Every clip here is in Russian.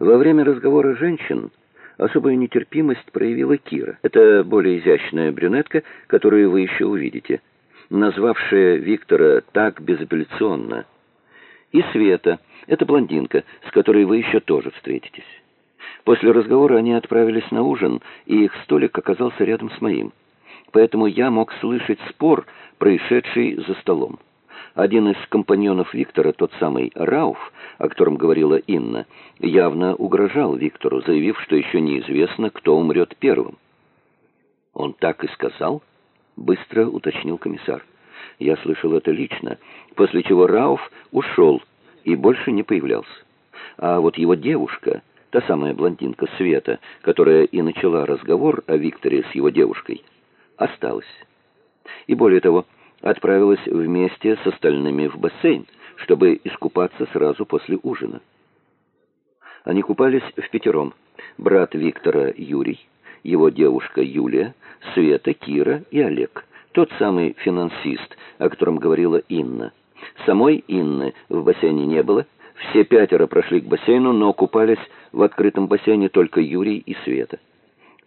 Во время разговора женщин особую нетерпимость проявила Кира. Это более изящная брюнетка, которую вы еще увидите, назвавшая Виктора так безапелляционно. И Света, это блондинка, с которой вы еще тоже встретитесь. После разговора они отправились на ужин, и их столик оказался рядом с моим. Поэтому я мог слышать спор, происшедший за столом. Один из компаньонов Виктора, тот самый Рауф, о котором говорила Инна, явно угрожал Виктору, заявив, что еще неизвестно, кто умрет первым. «Он так и сказал?» — быстро уточнил комиссар. Я слышал это лично, после чего Рауф ушел и больше не появлялся. А вот его девушка, та самая блондинка Света, которая и начала разговор о Викторе с его девушкой, осталась. И более того, отправилась вместе с остальными в бассейн, чтобы искупаться сразу после ужина. Они купались в пятером. Брат Виктора Юрий, его девушка Юлия, Света, Кира и Олег. Тот самый финансист, о котором говорила Инна. Самой Инны в бассейне не было. Все пятеро прошли к бассейну, но купались в открытом бассейне только Юрий и Света.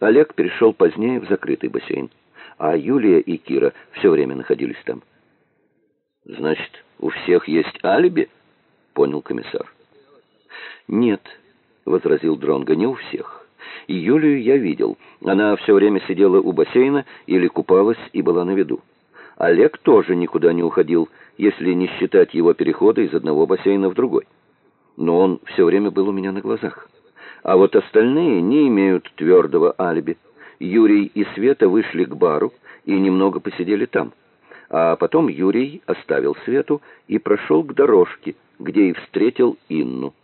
Олег перешел позднее в закрытый бассейн а Юлия и Кира все время находились там. «Значит, у всех есть алиби?» — понял комиссар. «Нет», — возразил Дронго, — «не у всех. И Юлию я видел. Она все время сидела у бассейна или купалась и была на виду. Олег тоже никуда не уходил, если не считать его перехода из одного бассейна в другой. Но он все время был у меня на глазах. А вот остальные не имеют твердого алиби. Юрий и Света вышли к бару и немного посидели там. А потом Юрий оставил Свету и прошел к дорожке, где и встретил Инну.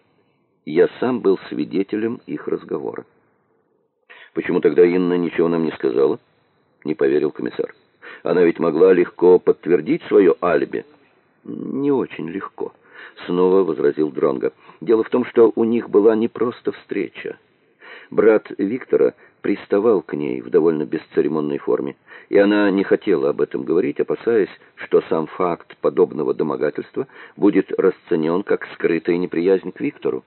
Я сам был свидетелем их разговора. «Почему тогда Инна ничего нам не сказала?» — не поверил комиссар. «Она ведь могла легко подтвердить свое алиби». «Не очень легко», — снова возразил Дронго. «Дело в том, что у них была не просто встреча. Брат Виктора приставал к ней в довольно бесцеремонной форме, и она не хотела об этом говорить, опасаясь, что сам факт подобного домогательства будет расценен как скрытая неприязнь к Виктору.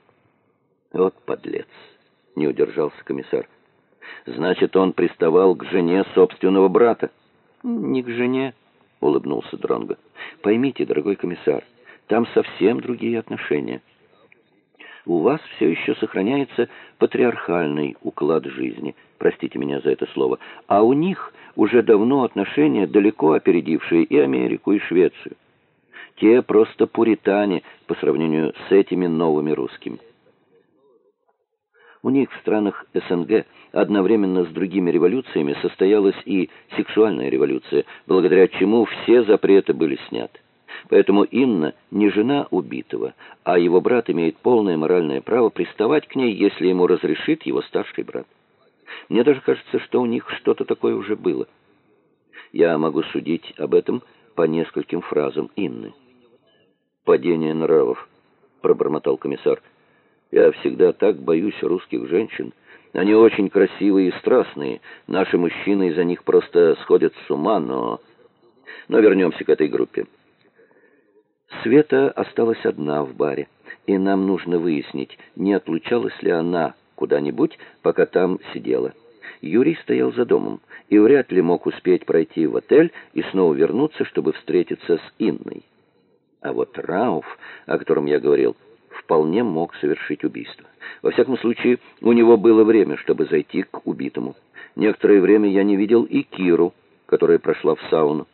«Вот подлец!» — не удержался комиссар. «Значит, он приставал к жене собственного брата?» «Не к жене», — улыбнулся Дронго. «Поймите, дорогой комиссар, там совсем другие отношения» у вас все еще сохраняется патриархальный уклад жизни, простите меня за это слово, а у них уже давно отношения, далеко опередившие и Америку, и Швецию. Те просто пуритане по сравнению с этими новыми русскими. У них в странах СНГ одновременно с другими революциями состоялась и сексуальная революция, благодаря чему все запреты были сняты. Поэтому Инна не жена убитого, а его брат имеет полное моральное право приставать к ней, если ему разрешит его старший брат. Мне даже кажется, что у них что-то такое уже было. Я могу судить об этом по нескольким фразам Инны. «Падение нравов», — пробормотал комиссар. «Я всегда так боюсь русских женщин. Они очень красивые и страстные. Наши мужчины из-за них просто сходят с ума, но... Но вернемся к этой группе». Света осталась одна в баре, и нам нужно выяснить, не отлучалась ли она куда-нибудь, пока там сидела. Юрий стоял за домом и вряд ли мог успеть пройти в отель и снова вернуться, чтобы встретиться с Инной. А вот Рауф, о котором я говорил, вполне мог совершить убийство. Во всяком случае, у него было время, чтобы зайти к убитому. Некоторое время я не видел и Киру, которая прошла в сауну.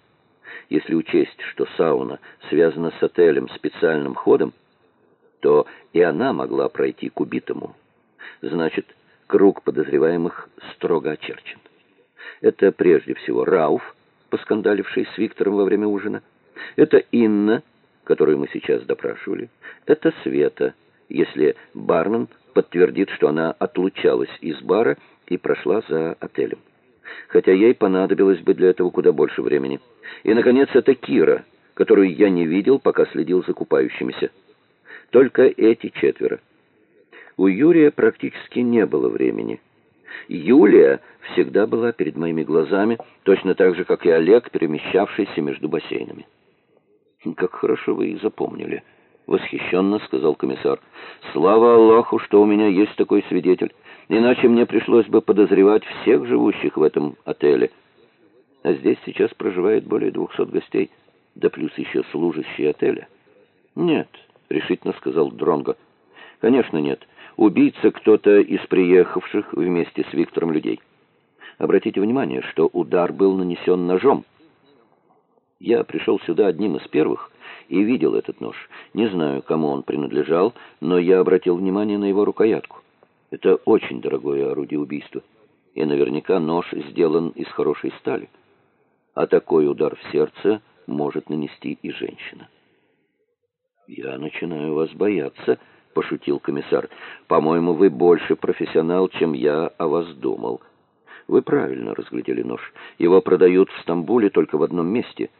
Если учесть, что сауна связана с отелем специальным ходом, то и она могла пройти к убитому. Значит, круг подозреваемых строго очерчен. Это прежде всего Рауф, поскандаливший с Виктором во время ужина. Это Инна, которую мы сейчас допрашивали. Это Света, если бармен подтвердит, что она отлучалась из бара и прошла за отелем хотя ей понадобилось бы для этого куда больше времени. И, наконец, это Кира, которую я не видел, пока следил за купающимися. Только эти четверо. У Юрия практически не было времени. Юлия всегда была перед моими глазами, точно так же, как и Олег, перемещавшийся между бассейнами. «Как хорошо вы их запомнили», — восхищенно сказал комиссар. Слава Аллаху, что у меня есть такой свидетель. Иначе мне пришлось бы подозревать всех живущих в этом отеле. А здесь сейчас проживает более двухсот гостей, да плюс еще служащие отеля. Нет, решительно сказал Дронго. Конечно, нет. Убийца кто-то из приехавших вместе с Виктором людей. Обратите внимание, что удар был нанесен ножом. Я пришел сюда одним из первых и видел этот нож. Не знаю, кому он принадлежал, но я обратил внимание на его рукоятку. Это очень дорогое орудие убийства. И наверняка нож сделан из хорошей стали. А такой удар в сердце может нанести и женщина. «Я начинаю вас бояться», — пошутил комиссар. «По-моему, вы больше профессионал, чем я о вас думал». «Вы правильно разглядели нож. Его продают в Стамбуле только в одном месте —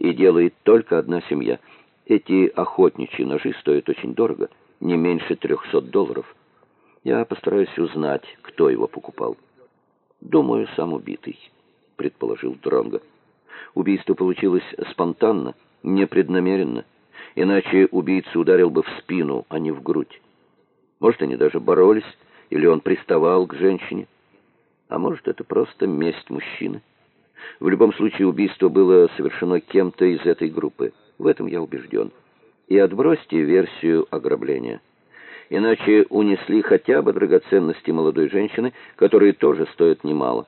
и делает только одна семья. Эти охотничьи ножи стоят очень дорого, не меньше 300 долларов. Я постараюсь узнать, кто его покупал. Думаю, сам убитый, предположил Дронго. Убийство получилось спонтанно, непреднамеренно, иначе убийца ударил бы в спину, а не в грудь. Может, они даже боролись, или он приставал к женщине, а может, это просто месть мужчины. В любом случае убийство было совершено кем-то из этой группы. В этом я убежден. И отбросьте версию ограбления. Иначе унесли хотя бы драгоценности молодой женщины, которые тоже стоят немало.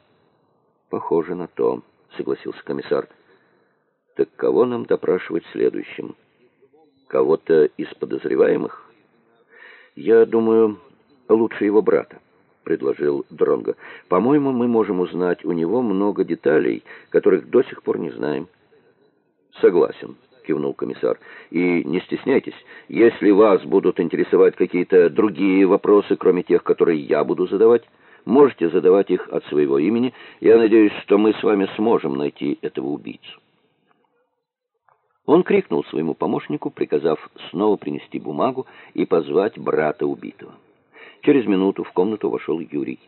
Похоже на то, согласился комиссар. Так кого нам допрашивать следующим? Кого-то из подозреваемых? Я думаю, лучше его брата. — предложил Дронго. «По-моему, мы можем узнать у него много деталей, которых до сих пор не знаем». «Согласен», — кивнул комиссар. «И не стесняйтесь, если вас будут интересовать какие-то другие вопросы, кроме тех, которые я буду задавать, можете задавать их от своего имени. Я надеюсь, что мы с вами сможем найти этого убийцу». Он крикнул своему помощнику, приказав снова принести бумагу и позвать брата убитого. Через минуту в комнату вошел Юрий.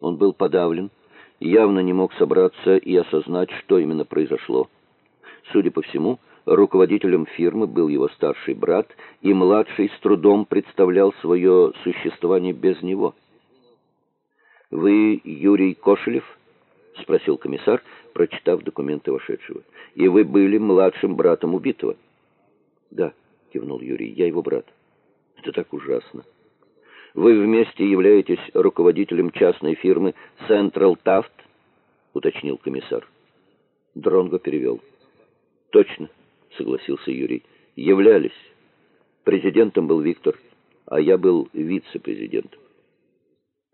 Он был подавлен, явно не мог собраться и осознать, что именно произошло. Судя по всему, руководителем фирмы был его старший брат, и младший с трудом представлял свое существование без него. «Вы Юрий Кошелев?» — спросил комиссар, прочитав документы вошедшего. «И вы были младшим братом убитого?» «Да», — кивнул Юрий, — «я его брат». «Это так ужасно». Вы вместе являетесь руководителем частной фирмы Central Taft, уточнил комиссар. Дронго перевел. Точно, согласился Юрий. Являлись. Президентом был Виктор, а я был вице-президентом.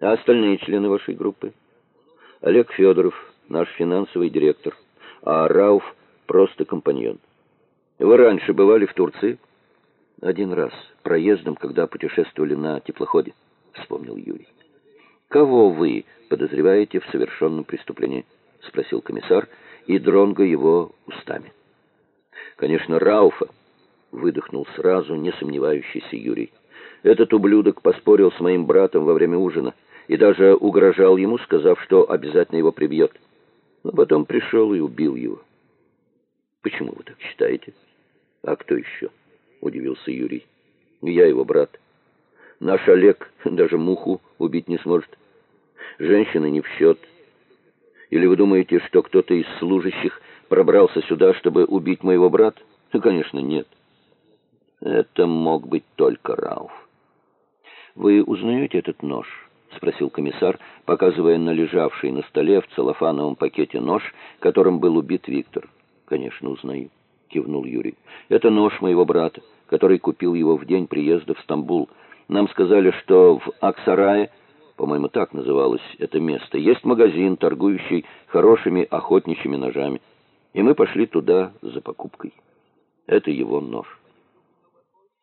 А остальные члены вашей группы? Олег Федоров, наш финансовый директор, а Рауф просто компаньон. Вы раньше бывали в Турции? Один раз, проездом, когда путешествовали на теплоходе, вспомнил Юрий. Кого вы подозреваете в совершенном преступлении? спросил комиссар, и Дронго его устами. Конечно, Рауфа, выдохнул сразу не сомневающийся Юрий. Этот ублюдок поспорил с моим братом во время ужина и даже угрожал ему, сказав, что обязательно его прибьет. Но потом пришел и убил его. Почему вы так считаете? А кто еще? — удивился Юрий. «Я его брат. Наш Олег даже муху убить не сможет. Женщины не в счет. Или вы думаете, что кто-то из служащих пробрался сюда, чтобы убить моего брата? Ну, конечно, нет. Это мог быть только Рауф. «Вы узнаете этот нож?» — спросил комиссар, показывая на лежавший на столе в целлофановом пакете нож, которым был убит Виктор. «Конечно, узнаю». — кивнул Юрий. «Это нож моего брата, который купил его в день приезда в Стамбул. Нам сказали, что в Аксарае, по-моему, так называлось это место, есть магазин, торгующий хорошими охотничьими ножами. И мы пошли туда за покупкой. Это его нож».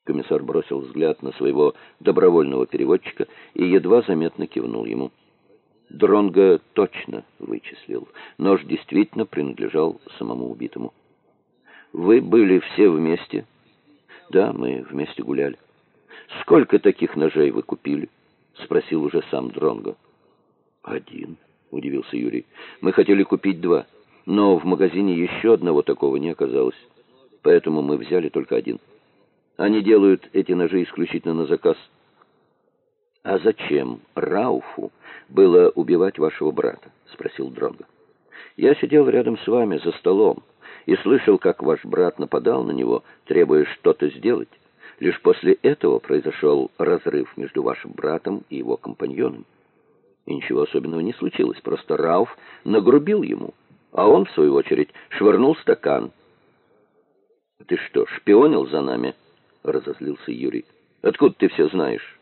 Комиссар бросил взгляд на своего добровольного переводчика и едва заметно кивнул ему. Дронго точно вычислил. Нож действительно принадлежал самому убитому. Вы были все вместе? Да, мы вместе гуляли. Сколько таких ножей вы купили? спросил уже сам Дронго. Один, удивился Юрий. Мы хотели купить два, но в магазине еще одного такого не оказалось. Поэтому мы взяли только один. Они делают эти ножи исключительно на заказ. А зачем Рауфу было убивать вашего брата? спросил Дронго. Я сидел рядом с вами за столом и слышал, как ваш брат нападал на него, требуя что-то сделать. Лишь после этого произошел разрыв между вашим братом и его компаньоном. И ничего особенного не случилось, просто Рауф нагрубил ему, а он, в свою очередь, швырнул стакан. «Ты что, шпионил за нами?» — разозлился Юрий. «Откуда ты все знаешь?»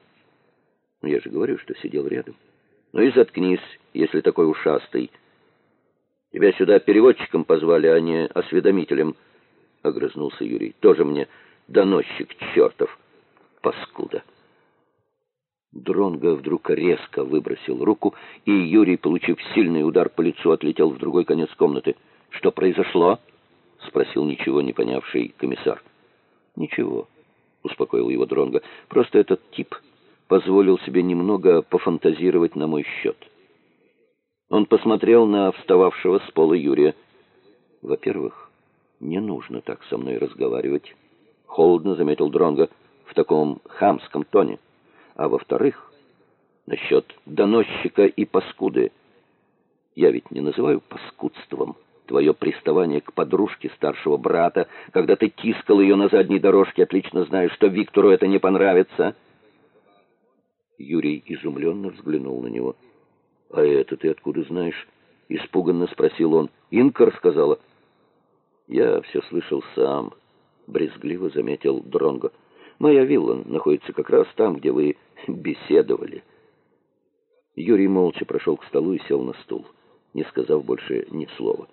«Я же говорю, что сидел рядом». «Ну и заткнись, если такой ушастый». «Тебя сюда переводчиком позвали, а не осведомителем», — огрызнулся Юрий. «Тоже мне доносчик чертов, паскуда». Дронго вдруг резко выбросил руку, и Юрий, получив сильный удар по лицу, отлетел в другой конец комнаты. «Что произошло?» — спросил ничего не понявший комиссар. «Ничего», — успокоил его Дронго. «Просто этот тип позволил себе немного пофантазировать на мой счет». Он посмотрел на встававшего с пола Юрия. «Во-первых, не нужно так со мной разговаривать», — холодно заметил Дронго в таком хамском тоне а во-вторых, насчет доносчика и паскуды. Я ведь не называю паскудством твое приставание к подружке старшего брата, когда ты тискал ее на задней дорожке, отлично зная, что Виктору это не понравится. Юрий изумленно взглянул на него. «А это ты откуда знаешь?» — испуганно спросил он. «Инка рассказала». «Я все слышал сам», — брезгливо заметил Дронго. Моя вилла находится как раз там, где вы беседовали. Юрий молча прошел к столу и сел на стул, не сказав больше ни слова.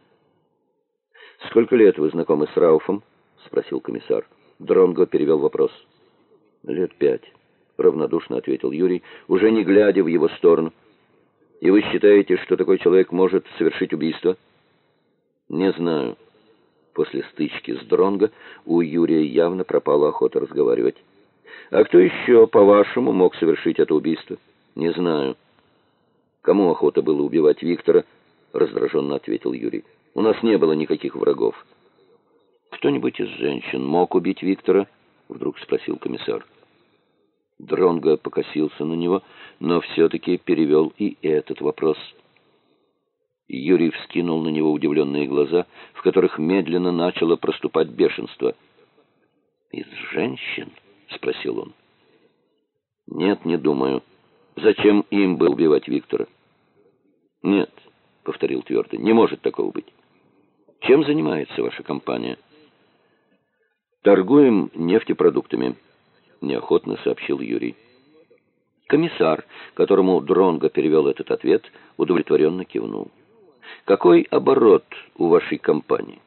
«Сколько лет вы знакомы с Рауфом?» — спросил комиссар. Дронго перевел вопрос. «Лет пять», — равнодушно ответил Юрий, уже не глядя в его сторону. «И вы считаете, что такой человек может совершить убийство?» «Не знаю». После стычки с Дронго у Юрия явно пропала охота разговаривать. «А кто еще, по-вашему, мог совершить это убийство?» «Не знаю». «Кому охота было убивать Виктора?» — раздраженно ответил Юрий. «У нас не было никаких врагов». «Кто-нибудь из женщин мог убить Виктора?» — вдруг спросил комиссар. Дронго покосился на него, но все-таки перевел и этот вопрос — Юрий вскинул на него удивленные глаза, в которых медленно начало проступать бешенство. «Из женщин?» — спросил он. «Нет, не думаю. Зачем им было убивать Виктора?» «Нет», — повторил твердо, — «не может такого быть. Чем занимается ваша компания?» «Торгуем нефтепродуктами», — неохотно сообщил Юрий. Комиссар, которому Дронго перевел этот ответ, удовлетворенно кивнул. Какой оборот у вашей компании?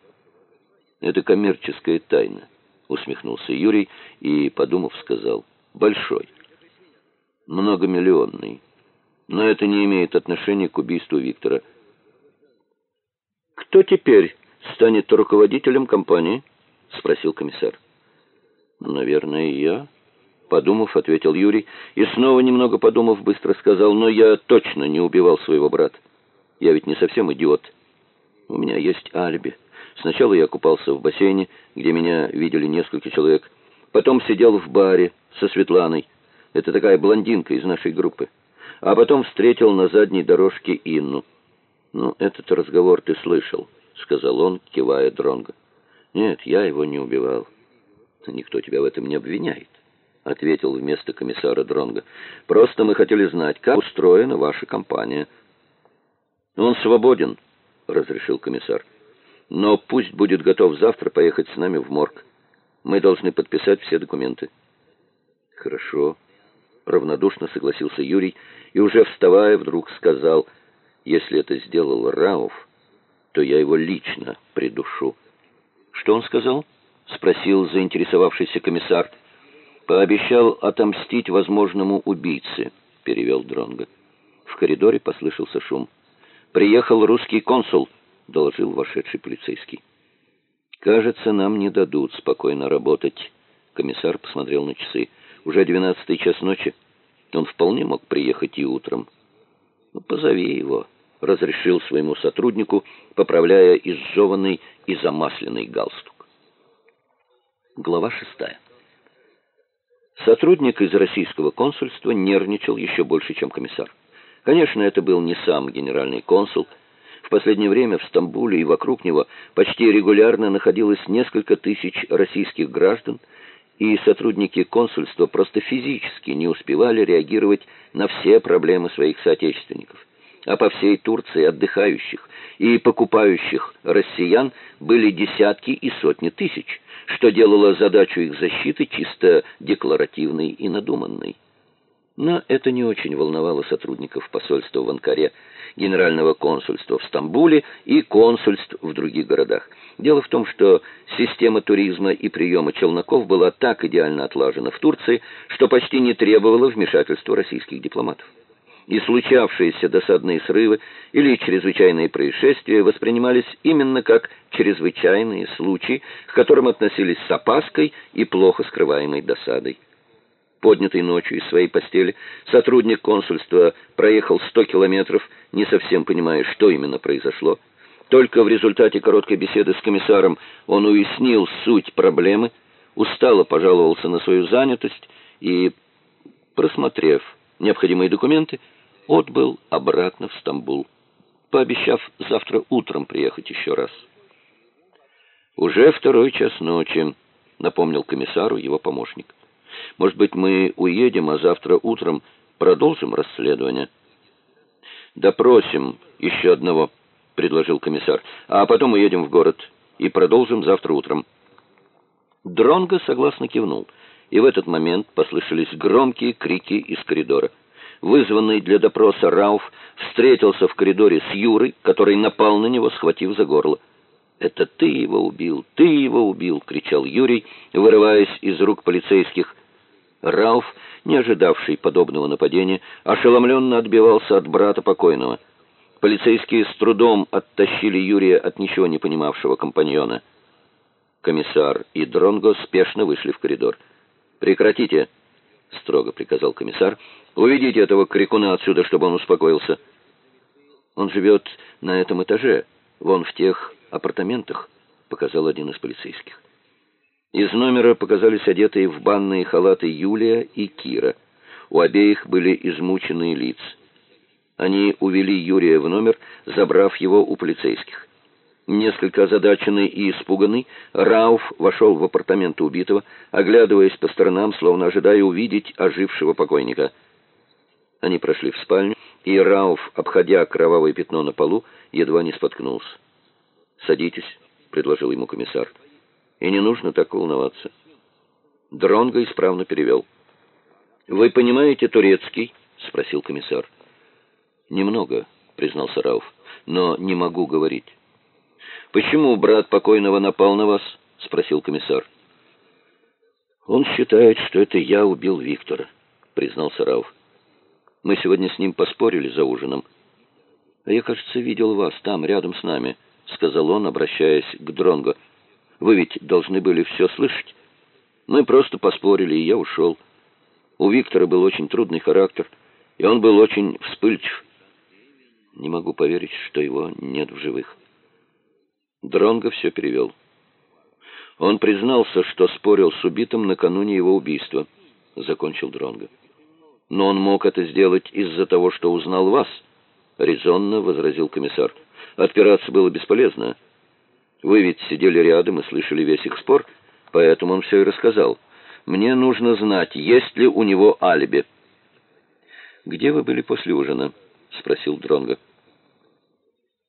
Это коммерческая тайна, усмехнулся Юрий и, подумав, сказал: большой, многомиллионный. Но это не имеет отношения к убийству Виктора. Кто теперь станет руководителем компании? спросил комиссар. Наверное, я, подумав, ответил Юрий и снова немного подумав, быстро сказал: "Но я точно не убивал своего брата. Я ведь не совсем идиот. У меня есть алиби. Сначала я купался в бассейне, где меня видели несколько человек. Потом сидел в баре со Светланой. Это такая блондинка из нашей группы. А потом встретил на задней дорожке Инну. «Ну, этот разговор ты слышал», — сказал он, кивая Дронго. «Нет, я его не убивал». «Никто тебя в этом не обвиняет», — ответил вместо комиссара Дронго. «Просто мы хотели знать, как устроена ваша компания». «Он свободен», — разрешил комиссар. «Но пусть будет готов завтра поехать с нами в морг. Мы должны подписать все документы». «Хорошо», — равнодушно согласился Юрий и уже вставая вдруг сказал, «Если это сделал Рауф, то я его лично придушу». «Что он сказал?» — спросил заинтересовавшийся комиссар. «Пообещал отомстить возможному убийце», — перевел Дронго. В коридоре послышался шум. «Приехал русский консул», — доложил вошедший полицейский. «Кажется, нам не дадут спокойно работать». Комиссар посмотрел на часы. «Уже двенадцатый час ночи. Он вполне мог приехать и утром». «Ну, позови его», — разрешил своему сотруднику, поправляя изжеванный и замасленный галстук. Глава шестая. Сотрудник из российского консульства нервничал еще больше, чем комиссар. Конечно, это был не сам генеральный консул. В последнее время в Стамбуле и вокруг него почти регулярно находилось несколько тысяч российских граждан, и сотрудники консульства просто физически не успевали реагировать на все проблемы своих соотечественников. А по всей Турции отдыхающих и покупающих россиян были десятки и сотни тысяч, что делало задачу их защиты чисто декларативной и надуманной. Но это не очень волновало сотрудников посольства в Анкаре, генерального консульства в Стамбуле и консульств в других городах. Дело в том, что система туризма и приема челноков была так идеально отлажена в Турции, что почти не требовала вмешательства российских дипломатов. И случавшиеся досадные срывы или чрезвычайные происшествия воспринимались именно как чрезвычайные случаи, к которым относились с опаской и плохо скрываемой досадой поднятый ночью из своей постели, сотрудник консульства проехал 100 километров, не совсем понимая, что именно произошло. Только в результате короткой беседы с комиссаром он уяснил суть проблемы, устало пожаловался на свою занятость и, просмотрев необходимые документы, отбыл обратно в Стамбул, пообещав завтра утром приехать еще раз. «Уже второй час ночи», — напомнил комиссару его помощник. Может быть, мы уедем, а завтра утром продолжим расследование? Допросим еще одного, предложил комиссар. А потом уедем в город и продолжим завтра утром. Дронго согласно кивнул, и в этот момент послышались громкие крики из коридора. Вызванный для допроса Рауф встретился в коридоре с Юрой, который напал на него, схватив за горло. «Это ты его убил! Ты его убил!» — кричал Юрий, вырываясь из рук полицейских. Рауф, не ожидавший подобного нападения, ошеломленно отбивался от брата покойного. Полицейские с трудом оттащили Юрия от ничего не понимавшего компаньона. Комиссар и Дронго спешно вышли в коридор. «Прекратите!» — строго приказал комиссар. «Уведите этого крикуна отсюда, чтобы он успокоился». «Он живет на этом этаже, вон в тех апартаментах», — показал один из полицейских. Из номера показались одетые в банные халаты Юлия и Кира. У обеих были измученные лица. Они увели Юрия в номер, забрав его у полицейских. Несколько озадаченный и испуганный, Рауф вошел в апартаменты убитого, оглядываясь по сторонам, словно ожидая увидеть ожившего покойника. Они прошли в спальню, и Рауф, обходя кровавое пятно на полу, едва не споткнулся. «Садитесь», — предложил ему комиссар и не нужно так волноваться. Дронго исправно перевел. «Вы понимаете турецкий?» — спросил комиссар. «Немного», — признался Рауф, — «но не могу говорить». «Почему брат покойного напал на вас?» — спросил комиссар. «Он считает, что это я убил Виктора», — признался Рауф. «Мы сегодня с ним поспорили за ужином». «А я, кажется, видел вас там, рядом с нами», — сказал он, обращаясь к Дронго. Вы ведь должны были все слышать. Мы просто поспорили, и я ушел. У Виктора был очень трудный характер, и он был очень вспыльчив. Не могу поверить, что его нет в живых. Дронго все перевел. Он признался, что спорил с убитым накануне его убийства, закончил Дронго. Но он мог это сделать из-за того, что узнал вас, резонно возразил комиссар. Отпираться было бесполезно. Вы ведь сидели рядом и слышали весь их спор, поэтому он все и рассказал. Мне нужно знать, есть ли у него алиби. Где вы были после ужина? спросил Дронга.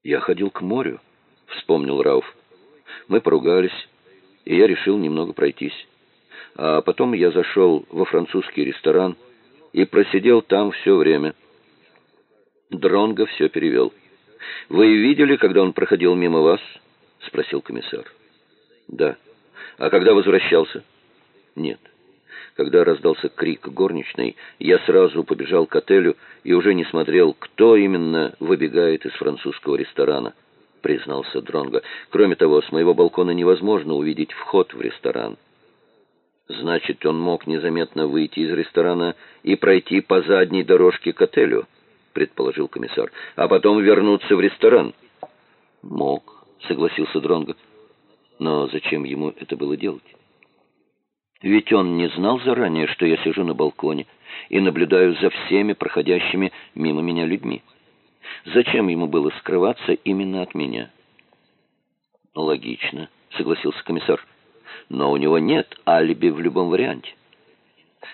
Я ходил к морю, вспомнил Рауф. Мы поругались, и я решил немного пройтись. А потом я зашел во французский ресторан и просидел там все время. Дронго все перевел. Вы видели, когда он проходил мимо вас? — спросил комиссар. «Да. А когда возвращался?» «Нет. Когда раздался крик горничной, я сразу побежал к отелю и уже не смотрел, кто именно выбегает из французского ресторана», — признался Дронго. «Кроме того, с моего балкона невозможно увидеть вход в ресторан». «Значит, он мог незаметно выйти из ресторана и пройти по задней дорожке к отелю», — предположил комиссар, — «а потом вернуться в ресторан». «Мог» согласился Дронго. Но зачем ему это было делать? Ведь он не знал заранее, что я сижу на балконе и наблюдаю за всеми проходящими мимо меня людьми. Зачем ему было скрываться именно от меня? Логично, согласился комиссар. Но у него нет алиби в любом варианте.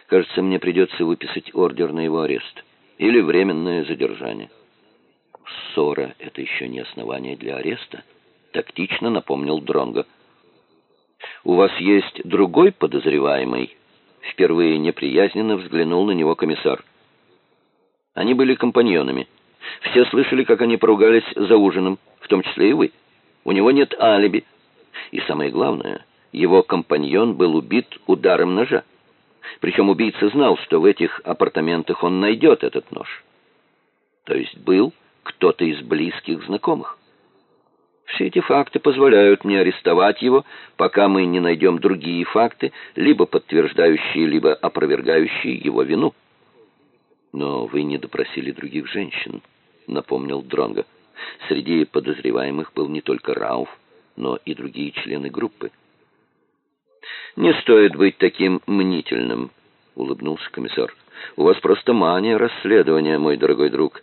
Кажется, мне придется выписать ордер на его арест или временное задержание. Ссора — это еще не основание для ареста, тактично напомнил Дронго. У вас есть другой подозреваемый? Впервые неприязненно взглянул на него комиссар. Они были компаньонами. Все слышали, как они поругались за ужином, в том числе и вы. У него нет алиби. И самое главное, его компаньон был убит ударом ножа. Причем убийца знал, что в этих апартаментах он найдет этот нож. То есть был кто-то из близких знакомых. Все эти факты позволяют мне арестовать его, пока мы не найдем другие факты, либо подтверждающие, либо опровергающие его вину. Но вы не допросили других женщин, напомнил Дронго. Среди подозреваемых был не только Рауф, но и другие члены группы. Не стоит быть таким мнительным, улыбнулся комиссар. У вас просто мания расследования, мой дорогой друг.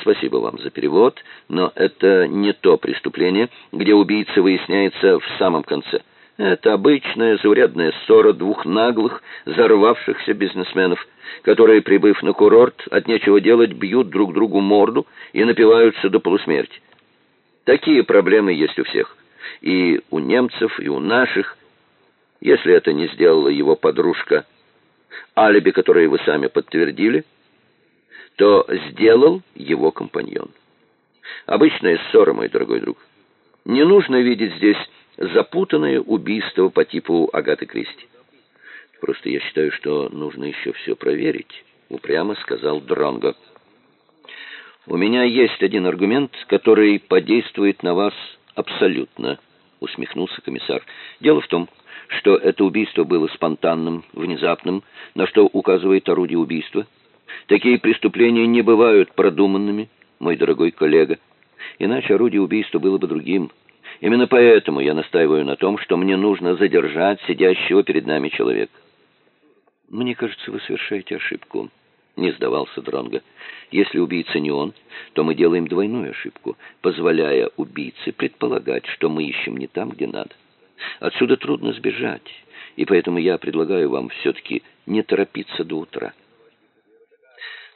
Спасибо вам за перевод, но это не то преступление, где убийца выясняется в самом конце. Это обычная заурядная ссора двух наглых, зарвавшихся бизнесменов, которые, прибыв на курорт, от нечего делать бьют друг другу морду и напиваются до полусмерти. Такие проблемы есть у всех. И у немцев, и у наших. Если это не сделала его подружка, алиби, которое вы сами подтвердили, то сделал его компаньон. Обычная ссора, мой дорогой друг. Не нужно видеть здесь запутанное убийство по типу Агаты Кристи. Просто я считаю, что нужно еще все проверить, упрямо сказал Дронго. У меня есть один аргумент, который подействует на вас абсолютно, усмехнулся комиссар. Дело в том, что это убийство было спонтанным, внезапным, на что указывает орудие убийства. Такие преступления не бывают продуманными, мой дорогой коллега. Иначе орудие убийства было бы другим. Именно поэтому я настаиваю на том, что мне нужно задержать сидящего перед нами человека. Мне кажется, вы совершаете ошибку, не сдавался Дронго. Если убийца не он, то мы делаем двойную ошибку, позволяя убийце предполагать, что мы ищем не там, где надо. Отсюда трудно сбежать, и поэтому я предлагаю вам все-таки не торопиться до утра.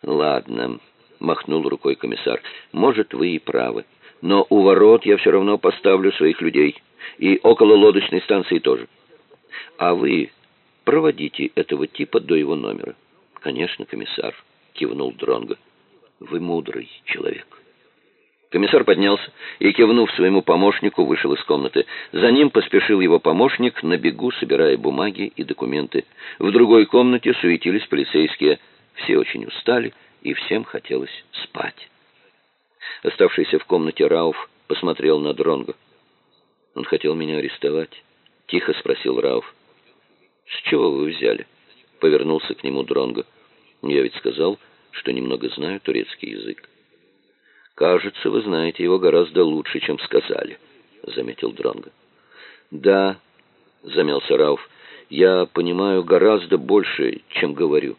«Ладно», — махнул рукой комиссар, — «может, вы и правы. Но у ворот я все равно поставлю своих людей. И около лодочной станции тоже. А вы проводите этого типа до его номера». «Конечно, комиссар», — кивнул Дронго. «Вы мудрый человек». Комиссар поднялся и, кивнув своему помощнику, вышел из комнаты. За ним поспешил его помощник, на бегу собирая бумаги и документы. В другой комнате суетились полицейские. Все очень устали, и всем хотелось спать. Оставшийся в комнате Рауф посмотрел на Дронго. «Он хотел меня арестовать?» — тихо спросил Рауф. «С чего вы взяли?» — повернулся к нему Дронго. «Я ведь сказал, что немного знаю турецкий язык». «Кажется, вы знаете его гораздо лучше, чем сказали», — заметил Дронго. «Да», — замялся Рауф, — «я понимаю гораздо больше, чем говорю».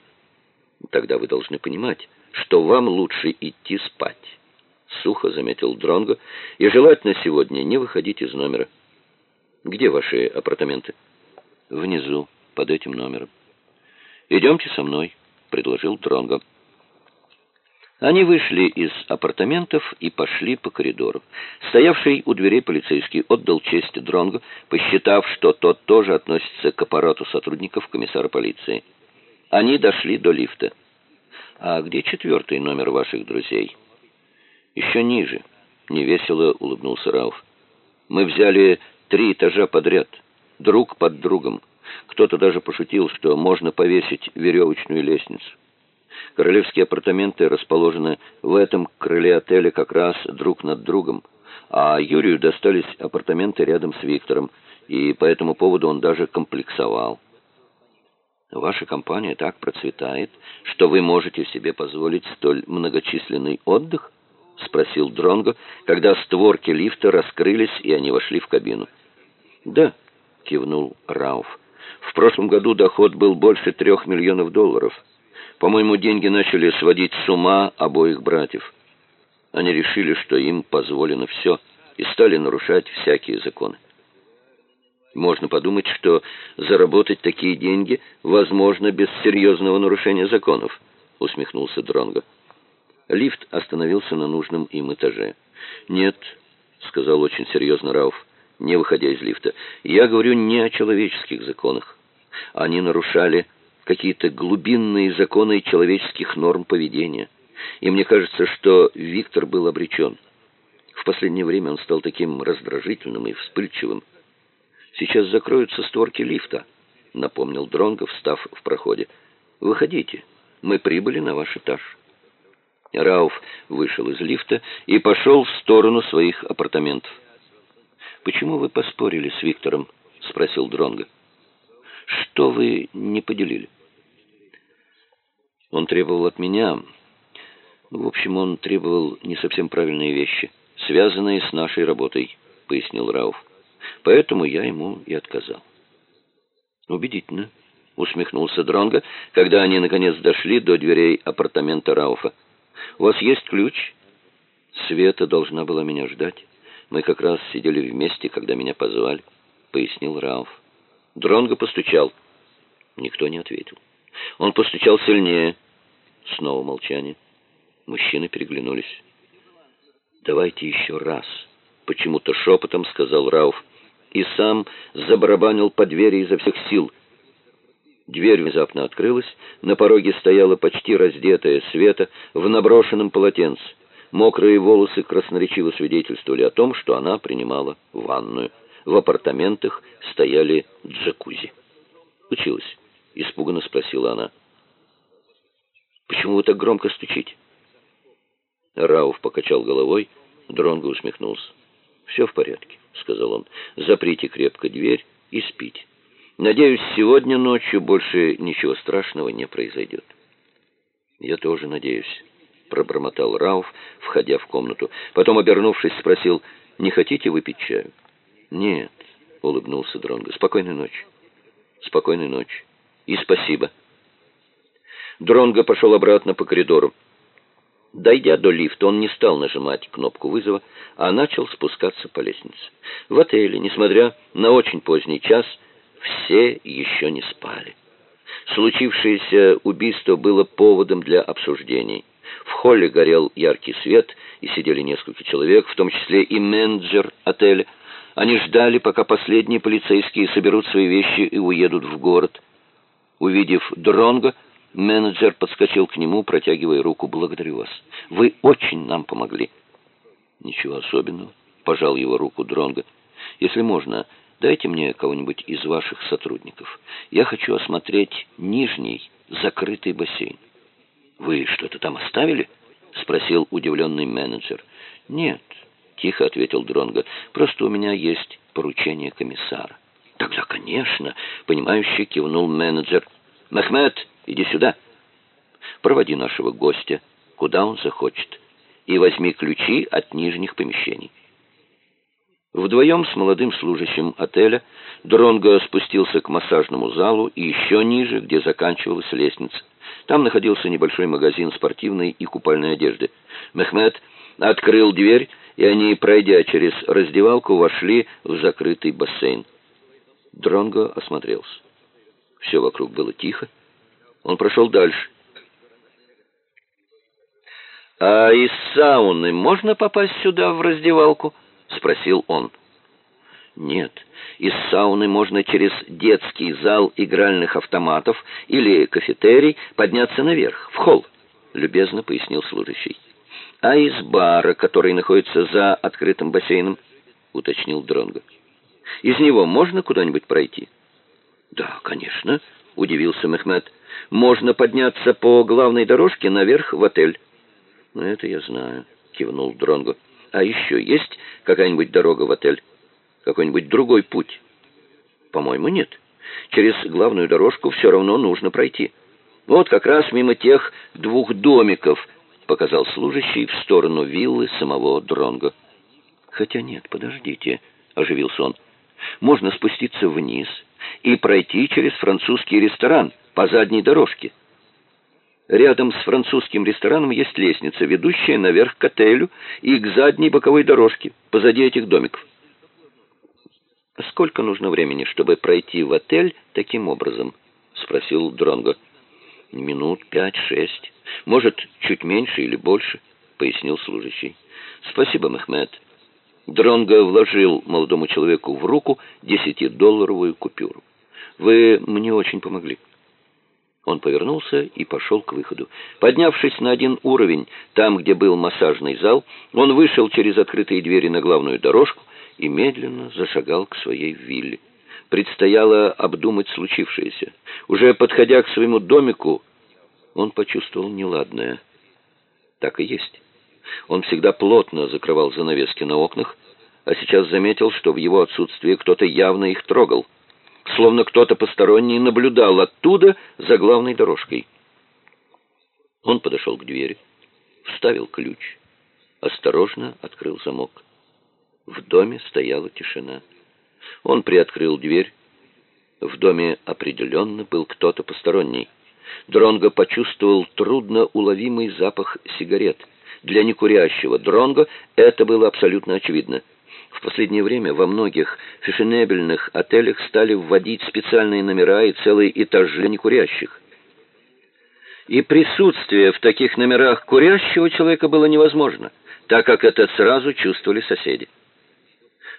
Тогда вы должны понимать, что вам лучше идти спать. Сухо заметил Дронго. И желательно сегодня не выходить из номера. Где ваши апартаменты? Внизу, под этим номером. Идемте со мной, предложил Дронго. Они вышли из апартаментов и пошли по коридору. Стоявший у дверей полицейский отдал честь Дронго, посчитав, что тот тоже относится к аппарату сотрудников комиссара полиции. Они дошли до лифта. «А где четвертый номер ваших друзей?» «Еще ниже», — невесело улыбнулся Рауф. «Мы взяли три этажа подряд, друг под другом. Кто-то даже пошутил, что можно повесить веревочную лестницу. Королевские апартаменты расположены в этом крыле отеля как раз друг над другом, а Юрию достались апартаменты рядом с Виктором, и по этому поводу он даже комплексовал. Ваша компания так процветает, что вы можете себе позволить столь многочисленный отдых? спросил Дронго, когда створки лифта раскрылись и они вошли в кабину. Да, кивнул Рауф. В прошлом году доход был больше трех миллионов долларов. По-моему, деньги начали сводить с ума обоих братьев. Они решили, что им позволено все, и стали нарушать всякие законы. Можно подумать, что заработать такие деньги возможно без серьезного нарушения законов, усмехнулся Дронго. Лифт остановился на нужном им этаже. Нет, сказал очень серьезно Рауф, не выходя из лифта. Я говорю не о человеческих законах. Они нарушали какие-то глубинные законы человеческих норм поведения. И мне кажется, что Виктор был обречен. В последнее время он стал таким раздражительным и вспыльчивым. Сейчас закроются створки лифта, напомнил Дронго, встав в проходе. Выходите. Мы прибыли на ваш этаж. Рауф вышел из лифта и пошел в сторону своих апартаментов. Почему вы поспорили с Виктором? спросил Дронго. Что вы не поделили? Он требовал от меня в общем, он требовал не совсем правильные вещи, связанные с нашей работой, пояснил Рауф. Поэтому я ему и отказал. Убедительно, усмехнулся Дронго, когда они наконец дошли до дверей апартамента Рауфа. У вас есть ключ? Света должна была меня ждать. Мы как раз сидели вместе, когда меня позвали, пояснил Рауф. Дронго постучал. Никто не ответил. Он постучал сильнее. Снова молчание. Мужчины переглянулись. «Давайте еще раз», — почему-то шепотом сказал Рауф. И сам забарабанил по двери изо всех сил. Дверь внезапно открылась. На пороге стояла почти раздетая Света в наброшенном полотенце. Мокрые волосы красноречиво свидетельствовали о том, что она принимала ванную. В апартаментах стояли джакузи. «Училась?» — испуганно спросила она. «Почему вы так громко стучите?» Рауф покачал головой, Дронго усмехнулся. «Все в порядке», — сказал он. «Заприте крепко дверь и спите. Надеюсь, сегодня ночью больше ничего страшного не произойдет». «Я тоже надеюсь», — пробормотал Рауф, входя в комнату. Потом, обернувшись, спросил, «Не хотите выпить чаю?» «Нет», — улыбнулся Дронго. «Спокойной ночи». «Спокойной ночи. И спасибо». Дронго пошел обратно по коридору. Дойдя до лифта, он не стал нажимать кнопку вызова, а начал спускаться по лестнице. В отеле, несмотря на очень поздний час, все еще не спали. Случившееся убийство было поводом для обсуждений. В холле горел яркий свет, и сидели несколько человек, в том числе и менеджер отеля. Они ждали, пока последние полицейские соберут свои вещи и уедут в город. Увидев Дронга, Менеджер подскочил к нему, протягивая руку. «Благодарю вас. Вы очень нам помогли». «Ничего особенного», — пожал его руку Дронго. «Если можно, дайте мне кого-нибудь из ваших сотрудников. Я хочу осмотреть нижний закрытый бассейн». «Вы что-то там оставили?» — спросил удивленный менеджер. «Нет», — тихо ответил Дронго. «Просто у меня есть поручение комиссара». «Тогда, конечно», — понимающе кивнул менеджер. «Мехмед!» Иди сюда. Проводи нашего гостя, куда он захочет, и возьми ключи от нижних помещений. Вдвоем с молодым служащим отеля Дронго спустился к массажному залу и еще ниже, где заканчивалась лестница. Там находился небольшой магазин спортивной и купальной одежды. Мехмед открыл дверь, и они, пройдя через раздевалку, вошли в закрытый бассейн. Дронго осмотрелся. Все вокруг было тихо. Он прошел дальше. «А из сауны можно попасть сюда, в раздевалку?» — спросил он. «Нет, из сауны можно через детский зал игральных автоматов или кафетерий подняться наверх, в холл», — любезно пояснил служащий. «А из бара, который находится за открытым бассейном?» — уточнил Дронго. «Из него можно куда-нибудь пройти?» «Да, конечно», — удивился Мехмед можно подняться по главной дорожке наверх в отель. Ну это я знаю, кивнул Дронго. А еще есть какая-нибудь дорога в отель? Какой-нибудь другой путь? По-моему, нет. Через главную дорожку все равно нужно пройти. Вот как раз мимо тех двух домиков, показал служащий в сторону виллы самого Дронго. Хотя нет, подождите, оживился он. Можно спуститься вниз и пройти через французский ресторан по задней дорожке. Рядом с французским рестораном есть лестница, ведущая наверх к отелю и к задней боковой дорожке, позади этих домиков. Сколько нужно времени, чтобы пройти в отель таким образом? спросил Дронго. Минут пять-шесть, может, чуть меньше или больше, пояснил служащий. Спасибо, Мехмед. Дронго вложил молодому человеку в руку десятидолларовую купюру. Вы мне очень помогли. Он повернулся и пошел к выходу. Поднявшись на один уровень, там, где был массажный зал, он вышел через открытые двери на главную дорожку и медленно зашагал к своей вилле. Предстояло обдумать случившееся. Уже подходя к своему домику, он почувствовал неладное. Так и есть. Он всегда плотно закрывал занавески на окнах, а сейчас заметил, что в его отсутствии кто-то явно их трогал, словно кто-то посторонний наблюдал оттуда за главной дорожкой. Он подошел к двери, вставил ключ, осторожно открыл замок. В доме стояла тишина. Он приоткрыл дверь. В доме определенно был кто-то посторонний. Дронго почувствовал трудно уловимый запах сигарет. Для некурящего Дронго это было абсолютно очевидно. В последнее время во многих фешенебельных отелях стали вводить специальные номера и целые этажи некурящих. И присутствие в таких номерах курящего человека было невозможно, так как это сразу чувствовали соседи.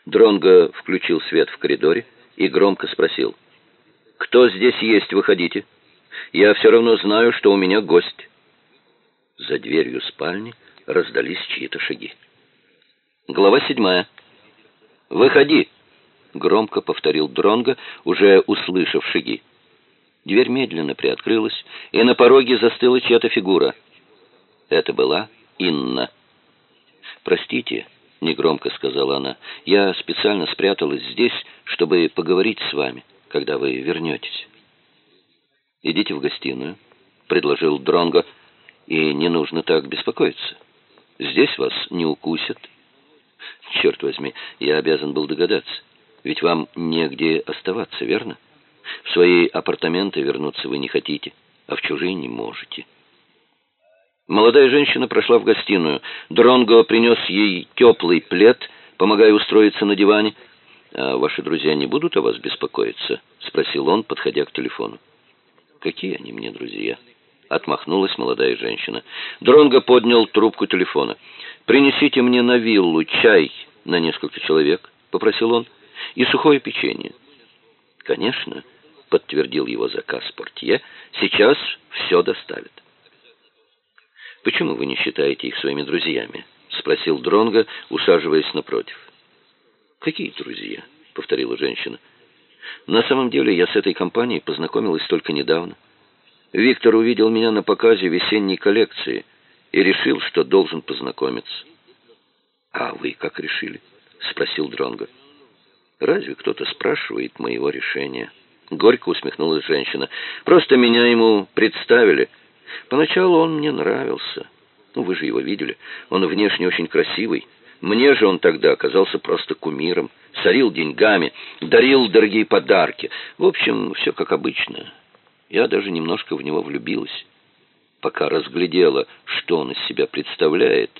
Дронго включил свет в коридоре и громко спросил: "Кто здесь есть, выходите. Я все равно знаю, что у меня гость". За дверью спальни раздались чьи-то шаги. Глава седьмая. "Выходи", громко повторил Дронго, уже услышав шаги. Дверь медленно приоткрылась, и на пороге застыла чья-то фигура. Это была Инна. "Простите", — негромко сказала она. «Я специально спряталась здесь, чтобы поговорить с вами, когда вы вернетесь». «Идите в гостиную», — предложил Дронго, — «и не нужно так беспокоиться. Здесь вас не укусят». «Черт возьми, я обязан был догадаться. Ведь вам негде оставаться, верно? В свои апартаменты вернуться вы не хотите, а в чужие не можете». Молодая женщина прошла в гостиную. Дронго принес ей теплый плед, помогая устроиться на диване. «А ваши друзья не будут о вас беспокоиться?» — спросил он, подходя к телефону. «Какие они мне друзья?» — отмахнулась молодая женщина. Дронго поднял трубку телефона. «Принесите мне на виллу чай на несколько человек», — попросил он, — «и сухое печенье». «Конечно», — подтвердил его заказ портье, — «сейчас все доставят». Почему вы не считаете их своими друзьями? спросил Дронга, усаживаясь напротив. Какие друзья? повторила женщина. На самом деле, я с этой компанией познакомилась только недавно. Виктор увидел меня на показе весенней коллекции и решил, что должен познакомиться. А вы как решили? спросил Дронга. Разве кто-то спрашивает моего решения? Горько усмехнулась женщина. Просто меня ему представили. Поначалу он мне нравился. Ну, вы же его видели. Он внешне очень красивый. Мне же он тогда оказался просто кумиром. Сорил деньгами, дарил дорогие подарки. В общем, все как обычно. Я даже немножко в него влюбилась. Пока разглядела, что он из себя представляет,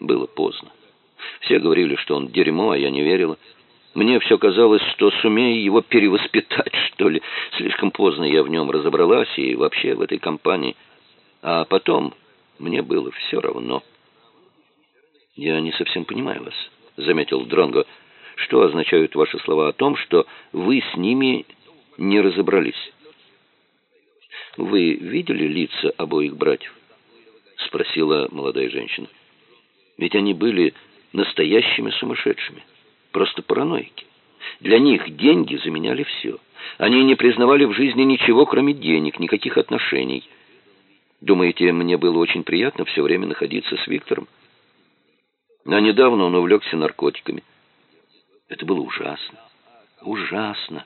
было поздно. Все говорили, что он дерьмо, а я не верила. Мне все казалось, что сумею его перевоспитать, что ли. Слишком поздно я в нем разобралась и вообще в этой компании... А потом мне было все равно. Я не совсем понимаю вас, заметил Дронго. Что означают ваши слова о том, что вы с ними не разобрались? Вы видели лица обоих братьев? спросила молодая женщина. Ведь они были настоящими сумасшедшими, просто параноики. Для них деньги заменяли все. Они не признавали в жизни ничего, кроме денег, никаких отношений. Думаете, мне было очень приятно все время находиться с Виктором? А недавно он увлекся наркотиками. Это было ужасно. Ужасно.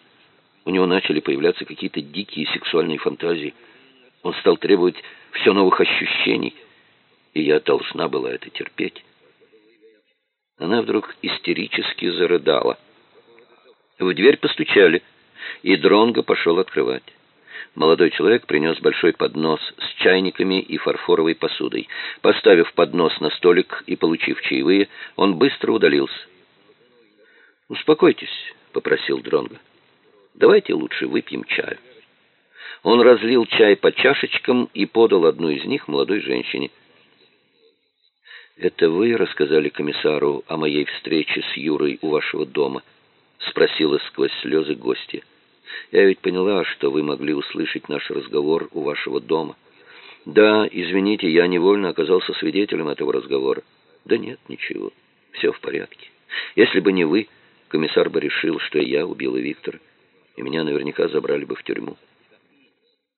У него начали появляться какие-то дикие сексуальные фантазии. Он стал требовать все новых ощущений, и я должна была это терпеть. Она вдруг истерически зарыдала. В дверь постучали. и Дронго пошел открывать. Молодой человек принес большой поднос с чайниками и фарфоровой посудой. Поставив поднос на столик и получив чаевые, он быстро удалился. «Успокойтесь», — попросил Дронго. «Давайте лучше выпьем чаю». Он разлил чай по чашечкам и подал одну из них молодой женщине. «Это вы рассказали комиссару о моей встрече с Юрой у вашего дома?» — спросила сквозь слезы гостья. Я ведь поняла, что вы могли услышать наш разговор у вашего дома. Да, извините, я невольно оказался свидетелем этого разговора. Да нет, ничего. Все в порядке. Если бы не вы, комиссар бы решил, что я убила Виктора, и меня наверняка забрали бы в тюрьму.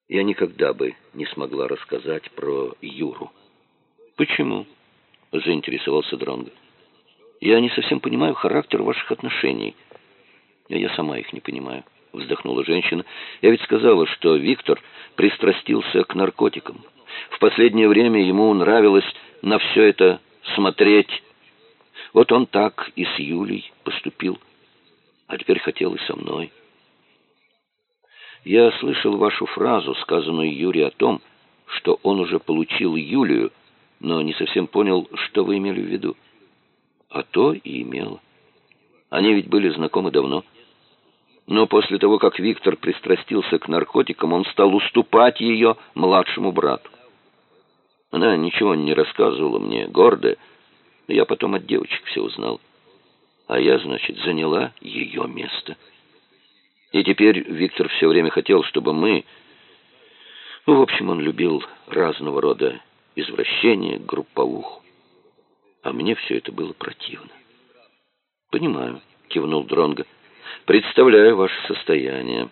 Я никогда бы не смогла рассказать про Юру. Почему? заинтересовался Дронго. Я не совсем понимаю характер ваших отношений. Я сама их не понимаю вздохнула женщина. Я ведь сказала, что Виктор пристрастился к наркотикам. В последнее время ему нравилось на все это смотреть. Вот он так и с Юлей поступил. А теперь хотел и со мной. Я слышал вашу фразу, сказанную Юре о том, что он уже получил Юлию, но не совсем понял, что вы имели в виду. А то и имел. Они ведь были знакомы давно. Но после того, как Виктор пристрастился к наркотикам, он стал уступать ее младшему брату. Она ничего не рассказывала мне, гордая. Я потом от девочек все узнал. А я, значит, заняла ее место. И теперь Виктор все время хотел, чтобы мы... Ну, в общем, он любил разного рода извращения, групповуху. А мне все это было противно. «Понимаю», — кивнул Дронго. Представляю ваше состояние.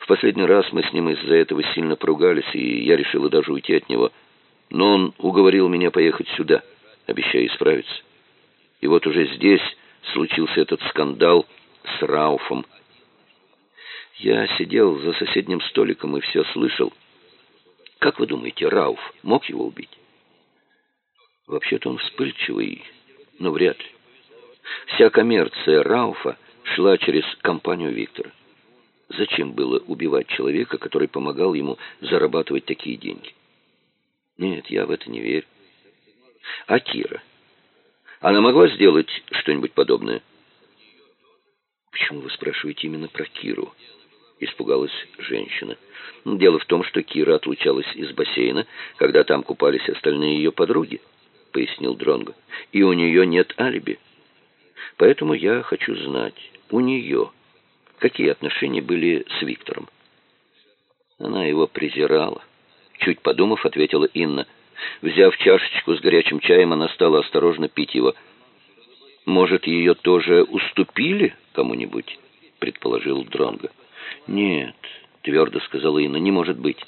В последний раз мы с ним из-за этого сильно поругались, и я решила даже уйти от него. Но он уговорил меня поехать сюда, обещая исправиться. И вот уже здесь случился этот скандал с Рауфом. Я сидел за соседним столиком и все слышал. Как вы думаете, Рауф мог его убить? Вообще-то он вспыльчивый, но вряд ли. Вся коммерция Рауфа шла через компанию Виктора. Зачем было убивать человека, который помогал ему зарабатывать такие деньги? Нет, я в это не верю. А Кира? Она могла сделать что-нибудь подобное? Почему вы спрашиваете именно про Киру? Испугалась женщина. Дело в том, что Кира отлучалась из бассейна, когда там купались остальные ее подруги, пояснил Дронго. И у нее нет алиби. Поэтому я хочу знать, у нее какие отношения были с Виктором. Она его презирала. Чуть подумав, ответила Инна. Взяв чашечку с горячим чаем, она стала осторожно пить его. «Может, ее тоже уступили кому-нибудь?» — предположил Дронго. «Нет», — твердо сказала Инна, — «не может быть.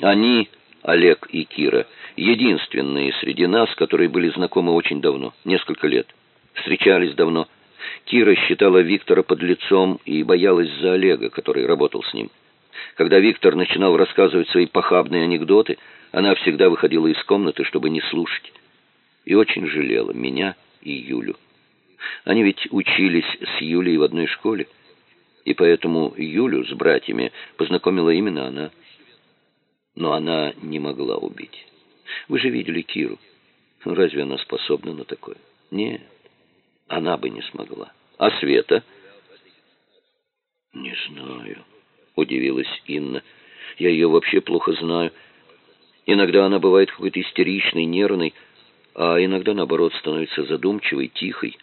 Они, Олег и Кира, единственные среди нас, которые были знакомы очень давно, несколько лет. Встречались давно, Кира считала Виктора подлецом и боялась за Олега, который работал с ним. Когда Виктор начинал рассказывать свои похабные анекдоты, она всегда выходила из комнаты, чтобы не слушать. И очень жалела меня и Юлю. Они ведь учились с Юлей в одной школе, и поэтому Юлю с братьями познакомила именно она. Но она не могла убить. Вы же видели Киру. Разве она способна на такое? Нет она бы не смогла. А Света? Не знаю, удивилась Инна. Я ее вообще плохо знаю. Иногда она бывает какой-то истеричной, нервной, а иногда, наоборот, становится задумчивой, тихой.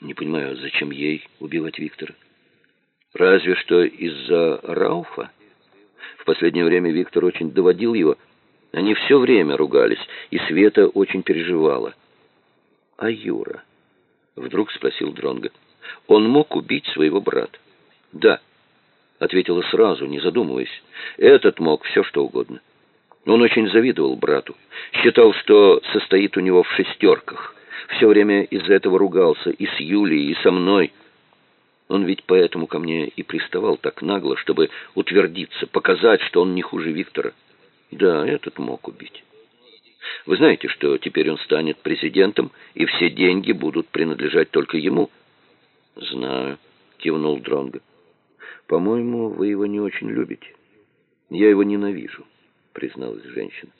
Не понимаю, зачем ей убивать Виктора? Разве что из-за Рауфа? В последнее время Виктор очень доводил его. Они все время ругались, и Света очень переживала. А Юра... Вдруг спросил Дронга. Он мог убить своего брата. Да, ответила сразу, не задумываясь. Этот мог все что угодно. Он очень завидовал брату, считал, что состоит у него в шестерках. Все время из-за этого ругался и с Юлей, и со мной. Он ведь поэтому ко мне и приставал так нагло, чтобы утвердиться, показать, что он не хуже Виктора. Да, этот мог убить. Вы знаете, что теперь он станет президентом, и все деньги будут принадлежать только ему?» «Знаю», — кивнул Дронго. По-моему, вы его не очень любите. Я его ненавижу, призналась женщина.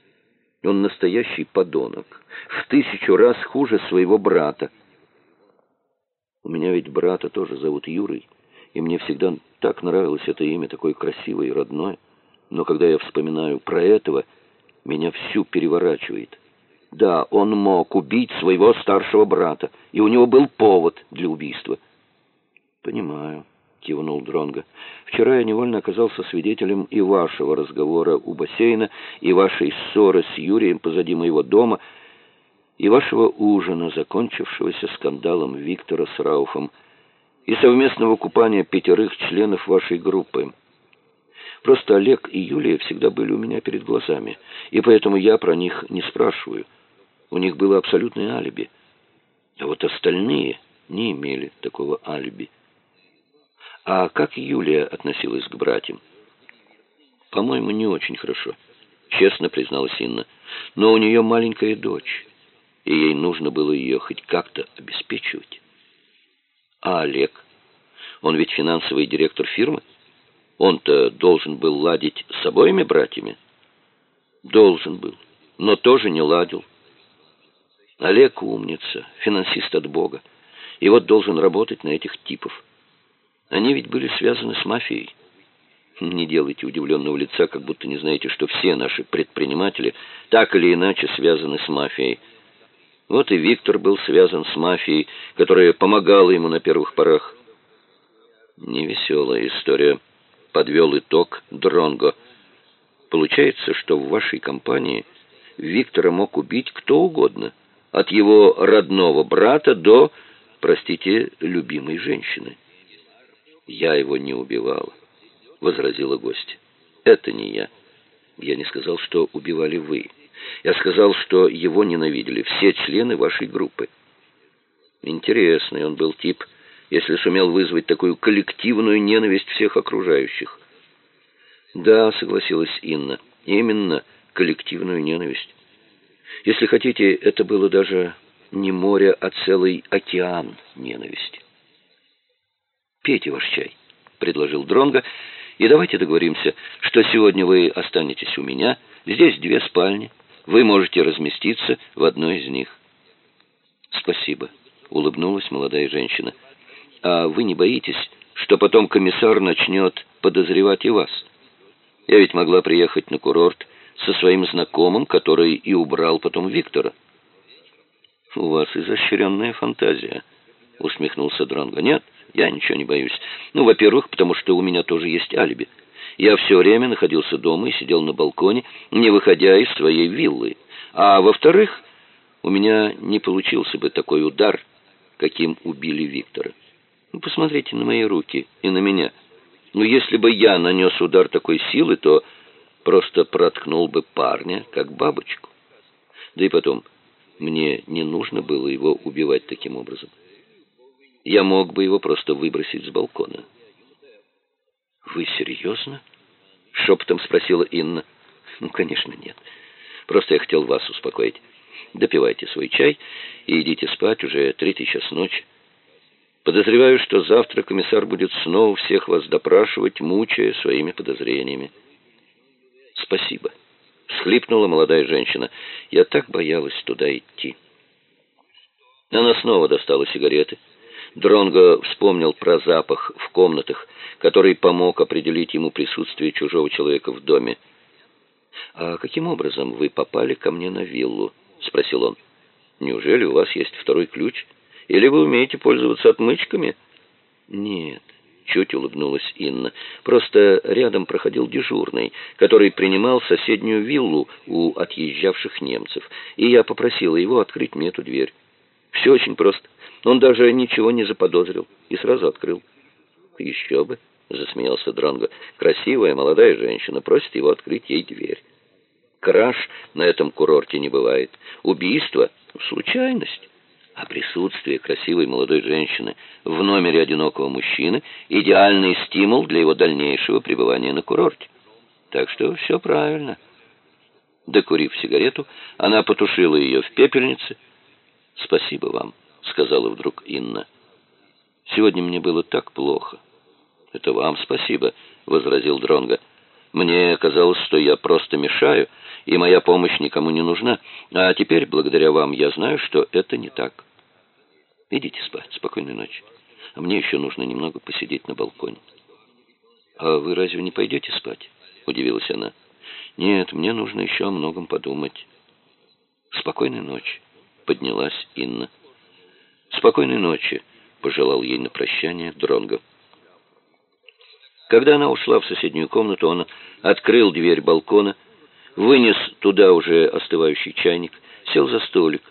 Он настоящий подонок, в тысячу раз хуже своего брата. У меня ведь брата тоже зовут Юрий, и мне всегда так нравилось это имя, такое красивое и родное. Но когда я вспоминаю про этого, меня всю переворачивает. Да, он мог убить своего старшего брата, и у него был повод для убийства. Понимаю, кивнул Дронга. Вчера я невольно оказался свидетелем и вашего разговора у бассейна, и вашей ссоры с Юрием позади моего дома, и вашего ужина, закончившегося скандалом Виктора с Рауфом, и совместного купания пятерых членов вашей группы. Просто Олег и Юлия всегда были у меня перед глазами, и поэтому я про них не спрашиваю. У них было абсолютное алиби. А вот остальные не имели такого алиби. А как Юлия относилась к братьям? По-моему, не очень хорошо, честно призналась Инна. Но у нее маленькая дочь, и ей нужно было ее хоть как-то обеспечивать. А Олег? Он ведь финансовый директор фирмы. Он-то должен был ладить с обоими братьями? Должен был, но тоже не ладил. Олег умница, финансист от Бога. И вот должен работать на этих типов. Они ведь были связаны с мафией. Не делайте удивленного лица, как будто не знаете, что все наши предприниматели так или иначе связаны с мафией. Вот и Виктор был связан с мафией, которая помогала ему на первых порах. Невеселая история подвел итог Дронго. Получается, что в вашей компании Виктора мог убить кто угодно, от его родного брата до, простите, любимой женщины. Я его не убивала, возразила гость. Это не я. Я не сказал, что убивали вы. Я сказал, что его ненавидели все члены вашей группы. Интересный он был тип если сумел вызвать такую коллективную ненависть всех окружающих. Да, согласилась Инна. Именно коллективную ненависть. Если хотите, это было даже не море, а целый океан ненависти. Пейте ваш чай, предложил Дронга. И давайте договоримся, что сегодня вы останетесь у меня. Здесь две спальни. Вы можете разместиться в одной из них. Спасибо, улыбнулась молодая женщина. А вы не боитесь, что потом комиссар начнет подозревать и вас? Я ведь могла приехать на курорт со своим знакомым, который и убрал потом Виктора. У вас изощренная фантазия, усмехнулся Дронго. Нет, я ничего не боюсь. Ну, во-первых, потому что у меня тоже есть алиби. Я все время находился дома и сидел на балконе, не выходя из своей виллы. А во-вторых, у меня не получился бы такой удар, каким убили Виктора. Ну, посмотрите на мои руки и на меня. Ну, если бы я нанес удар такой силы, то просто проткнул бы парня, как бабочку. Да и потом, мне не нужно было его убивать таким образом. Я мог бы его просто выбросить с балкона. «Вы серьезно?» — шепотом спросила Инна. «Ну, конечно, нет. Просто я хотел вас успокоить. Допивайте свой чай и идите спать, уже третий час ночи. Подозреваю, что завтра комиссар будет снова всех вас допрашивать, мучая своими подозрениями. Спасибо, всхлипнула молодая женщина. Я так боялась туда идти. Она снова достала сигареты. Дронго вспомнил про запах в комнатах, который помог определить ему присутствие чужого человека в доме. «А каким образом вы попали ко мне на виллу?» — спросил он. «Неужели у вас есть второй ключ?» Или вы умеете пользоваться отмычками? Нет, чуть улыбнулась Инна. Просто рядом проходил дежурный, который принимал соседнюю виллу у отъезжавших немцев, и я попросила его открыть мне эту дверь. Все очень просто. Он даже ничего не заподозрил и сразу открыл. Еще бы, засмеялся Дранго. Красивая молодая женщина просит его открыть ей дверь. Краж на этом курорте не бывает. Убийство случайность а присутствие красивой молодой женщины в номере одинокого мужчины – идеальный стимул для его дальнейшего пребывания на курорте. Так что все правильно. Докурив сигарету, она потушила ее в пепельнице. «Спасибо вам», — сказала вдруг Инна. «Сегодня мне было так плохо. «Это вам спасибо», — возразил Дронго. «Мне казалось, что я просто мешаю, и моя помощь никому не нужна. А теперь, благодаря вам, я знаю, что это не так. Идите спать. Спокойной ночи. А мне еще нужно немного посидеть на балконе». «А вы разве не пойдете спать?» — удивилась она. «Нет, мне нужно еще о многом подумать». «Спокойной ночи», — поднялась Инна. «Спокойной ночи», — пожелал ей на прощание Дронго. Когда она ушла в соседнюю комнату, он открыл дверь балкона, вынес туда уже остывающий чайник, сел за столик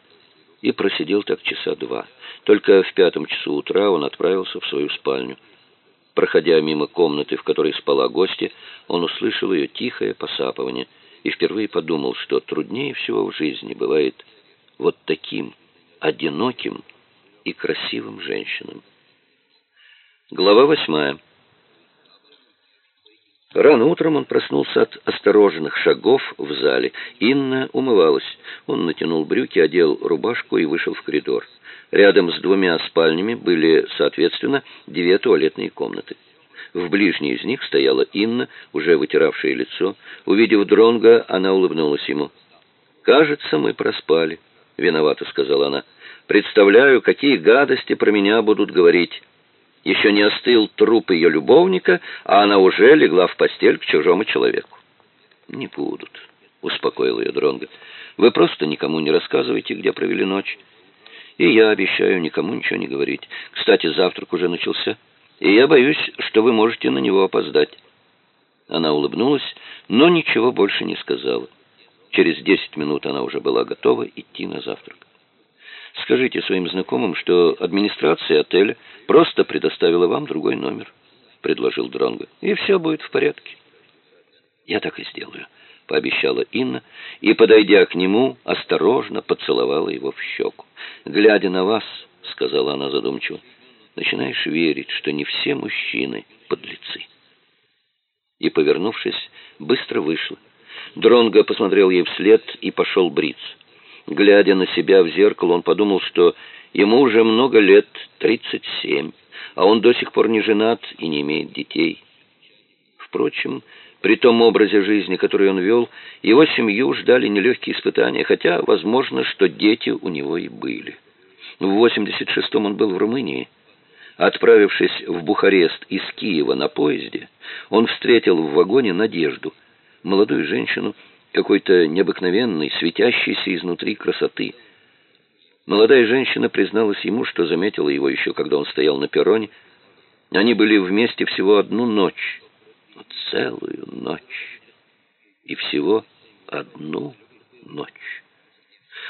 и просидел так часа два. Только в пятом часу утра он отправился в свою спальню. Проходя мимо комнаты, в которой спала гостья, он услышал ее тихое посапывание и впервые подумал, что труднее всего в жизни бывает вот таким одиноким и красивым женщинам. Глава восьмая. Рано утром он проснулся от осторожных шагов в зале. Инна умывалась. Он натянул брюки, одел рубашку и вышел в коридор. Рядом с двумя спальнями были, соответственно, две туалетные комнаты. В ближней из них стояла Инна, уже вытиравшая лицо. Увидев Дронга, она улыбнулась ему. «Кажется, мы проспали», — виновато сказала она. «Представляю, какие гадости про меня будут говорить». Еще не остыл труп ее любовника, а она уже легла в постель к чужому человеку. «Не будут», — успокоил ее Дронго. «Вы просто никому не рассказывайте, где провели ночь. И я обещаю никому ничего не говорить. Кстати, завтрак уже начался, и я боюсь, что вы можете на него опоздать». Она улыбнулась, но ничего больше не сказала. Через десять минут она уже была готова идти на завтрак. Скажите своим знакомым, что администрация отеля просто предоставила вам другой номер, предложил Дронго. И все будет в порядке. Я так и сделаю, пообещала Инна и, подойдя к нему, осторожно поцеловала его в щеку. Глядя на вас, сказала она задумчиво, начинаешь верить, что не все мужчины подлецы. И, повернувшись, быстро вышла. Дронго посмотрел ей вслед и пошел бриться. Глядя на себя в зеркало, он подумал, что ему уже много лет, 37, а он до сих пор не женат и не имеет детей. Впрочем, при том образе жизни, который он вел, его семью ждали нелегкие испытания, хотя, возможно, что дети у него и были. В 86-м он был в Румынии. Отправившись в Бухарест из Киева на поезде, он встретил в вагоне Надежду, молодую женщину, какой-то необыкновенной, светящейся изнутри красоты. Молодая женщина призналась ему, что заметила его еще, когда он стоял на перроне. Они были вместе всего одну ночь, целую ночь, и всего одну ночь.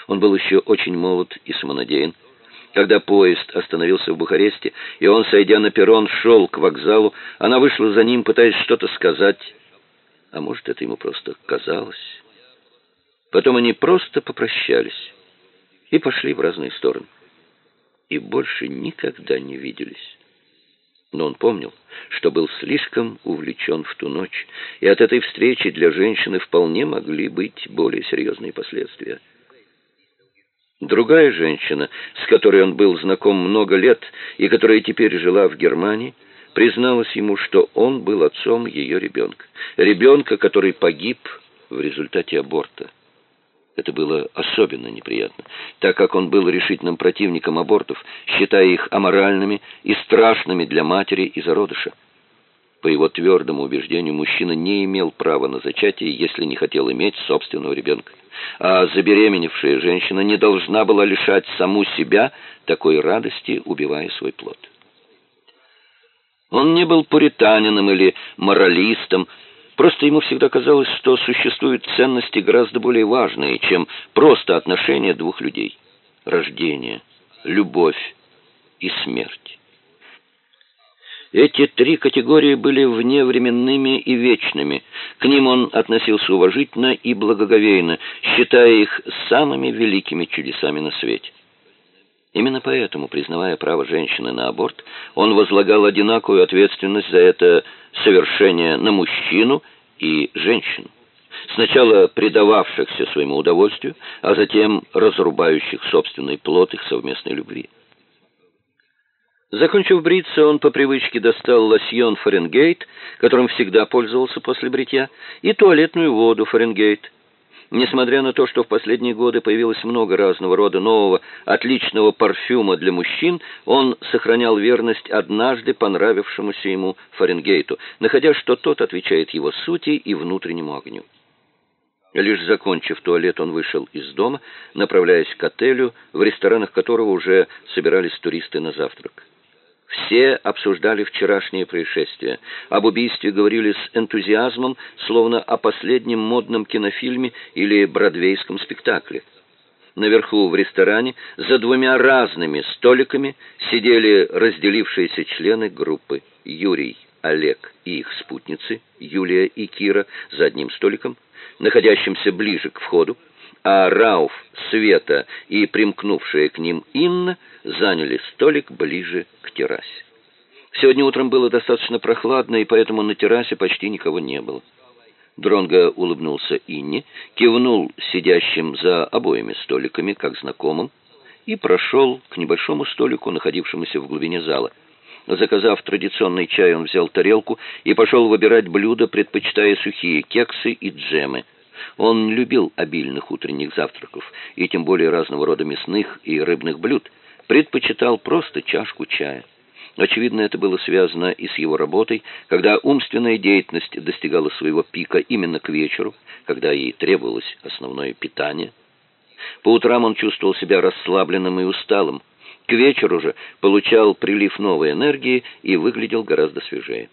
Он был еще очень молод и самонадеян. Когда поезд остановился в Бухаресте, и он, сойдя на перрон, шел к вокзалу, она вышла за ним, пытаясь что-то сказать, а может, это ему просто казалось. Потом они просто попрощались и пошли в разные стороны. И больше никогда не виделись. Но он помнил, что был слишком увлечен в ту ночь, и от этой встречи для женщины вполне могли быть более серьезные последствия. Другая женщина, с которой он был знаком много лет и которая теперь жила в Германии, призналась ему, что он был отцом ее ребенка. Ребенка, который погиб в результате аборта. Это было особенно неприятно, так как он был решительным противником абортов, считая их аморальными и страшными для матери и зародыша. По его твердому убеждению, мужчина не имел права на зачатие, если не хотел иметь собственного ребенка. А забеременевшая женщина не должна была лишать саму себя такой радости, убивая свой плод. Он не был пуританином или моралистом, просто ему всегда казалось, что существуют ценности гораздо более важные, чем просто отношения двух людей. Рождение, любовь и смерть. Эти три категории были вневременными и вечными. К ним он относился уважительно и благоговейно, считая их самыми великими чудесами на свете. Именно поэтому, признавая право женщины на аборт, он возлагал одинаковую ответственность за это совершение на мужчину и женщину, сначала предававшихся своему удовольствию, а затем разрубающих собственный плод их совместной любви. Закончив бриться, он по привычке достал лосьон Фаренгейт, которым всегда пользовался после бритья, и туалетную воду Фаренгейт. Несмотря на то, что в последние годы появилось много разного рода нового отличного парфюма для мужчин, он сохранял верность однажды понравившемуся ему Фаренгейту, находя, что тот отвечает его сути и внутреннему огню. Лишь закончив туалет, он вышел из дома, направляясь к отелю, в ресторанах которого уже собирались туристы на завтрак. Все обсуждали вчерашнее происшествие. Об убийстве говорили с энтузиазмом, словно о последнем модном кинофильме или бродвейском спектакле. Наверху в ресторане за двумя разными столиками сидели разделившиеся члены группы. Юрий, Олег и их спутницы, Юлия и Кира, за одним столиком, находящимся ближе к входу, а Рауф, Света и примкнувшая к ним Инна заняли столик ближе к террасе. Сегодня утром было достаточно прохладно, и поэтому на террасе почти никого не было. Дронго улыбнулся Инне, кивнул сидящим за обоими столиками, как знакомым, и прошел к небольшому столику, находившемуся в глубине зала. Заказав традиционный чай, он взял тарелку и пошел выбирать блюда, предпочитая сухие кексы и джемы. Он не любил обильных утренних завтраков, и тем более разного рода мясных и рыбных блюд, предпочитал просто чашку чая. Очевидно, это было связано и с его работой, когда умственная деятельность достигала своего пика именно к вечеру, когда ей требовалось основное питание. По утрам он чувствовал себя расслабленным и усталым. К вечеру же получал прилив новой энергии и выглядел гораздо свежее.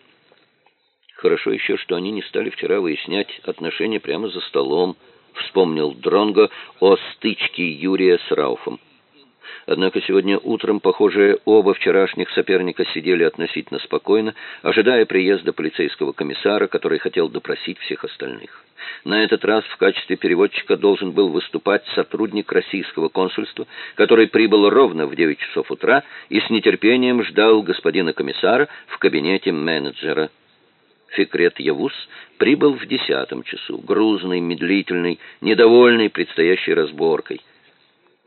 Хорошо еще, что они не стали вчера выяснять отношения прямо за столом, вспомнил Дронго о стычке Юрия с Рауфом. Однако сегодня утром, похоже, оба вчерашних соперника сидели относительно спокойно, ожидая приезда полицейского комиссара, который хотел допросить всех остальных. На этот раз в качестве переводчика должен был выступать сотрудник российского консульства, который прибыл ровно в 9 часов утра и с нетерпением ждал господина комиссара в кабинете менеджера. Фикрет Явус прибыл в десятом часу, грузный, медлительный, недовольный предстоящей разборкой.